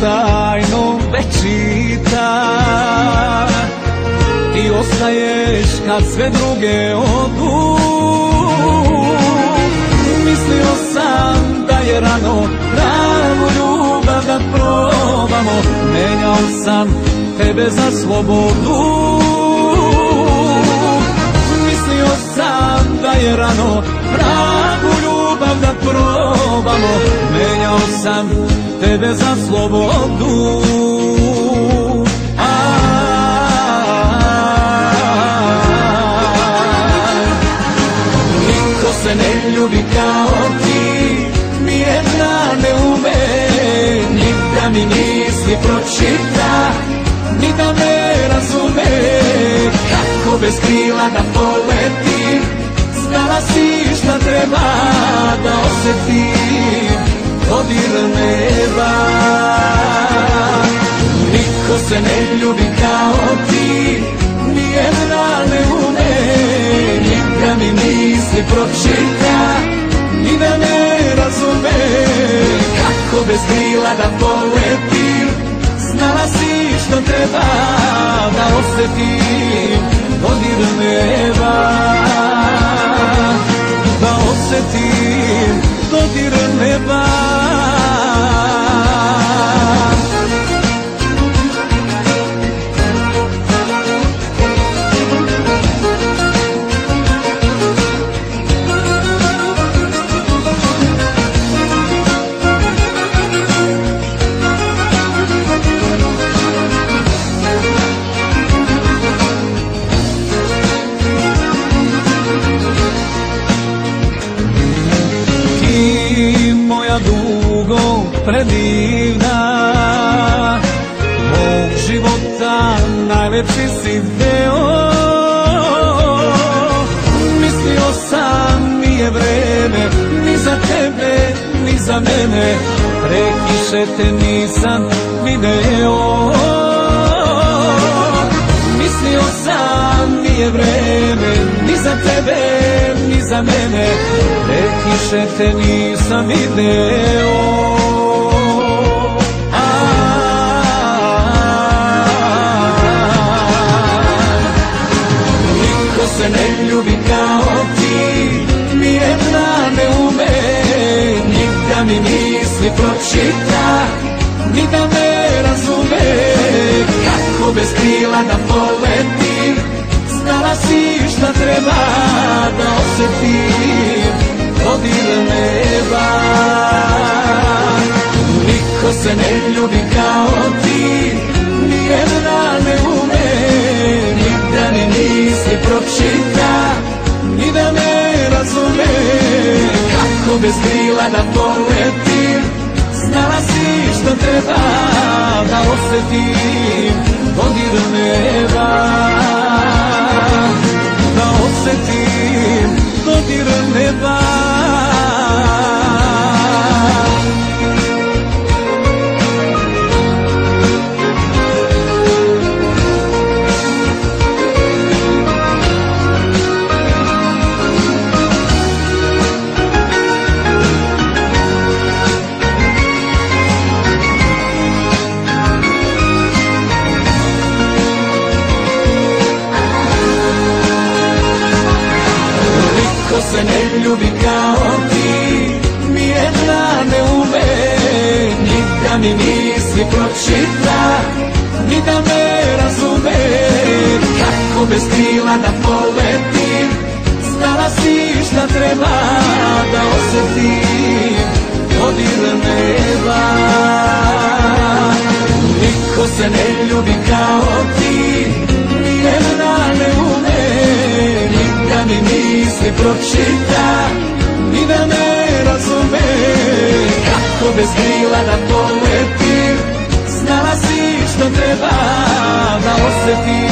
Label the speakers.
Speaker 1: tajno već čita. Ti ostaješ kad sve druge odu. Mislio sam da je rano pravu ljubav da probamo. Menjao sam tebe za slobodu. Mislio sam da je rano pravu ljubav da probamo. Menjao sam tebe za slobodu Niko se ne ljubi kao ti Nijedna ne ume Ni da mi misli pročita Ni da me razume Kako bez krila da poletim Znala si šta treba da osjetim Dodir neba Niko se ne ljubi kao ti Nijedna ne ume Ni da mi misli pročita Ni da me razume Kako bez krila da poletim Znala si što treba da osjetim Dodir neba života najlepši si deo Mislio sam nije vreme ni za tebe ni za mene. Prekiše te nisam video. Mislio sam nije vreme ni za tebe ni za mene. Prekiše te nisam video mi misli pročita Ni da me razume. Kako bez krila da poletim Znala si šta treba da osjetim Dodir neba. Niko se ne ljubi kao ti Znala si što treba da osjetim Dodir neba Da osjetim dodir neba Niko se ne ljubi kao ti. Nijedna ne ume Ni da mi misli pročita Ni da me razume. Kako bez krila da poletim Znala si šta treba da osjetim Dodir neba. Niko se ne ljubi kao ti bez krila da poletim Znala si što treba da osjetim